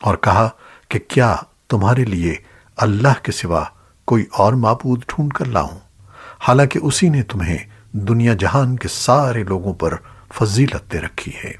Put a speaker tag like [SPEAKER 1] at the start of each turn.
[SPEAKER 1] اور کہا کہ کیا تمہارے لیے اللہ کے سوا کوئی اور معبود ڈھونڈ کر لاؤں؟ حالانکہ اسی نے تمہیں دنیا جہان کے سارے لوگوں پر فضیلت دے رکھی ہے۔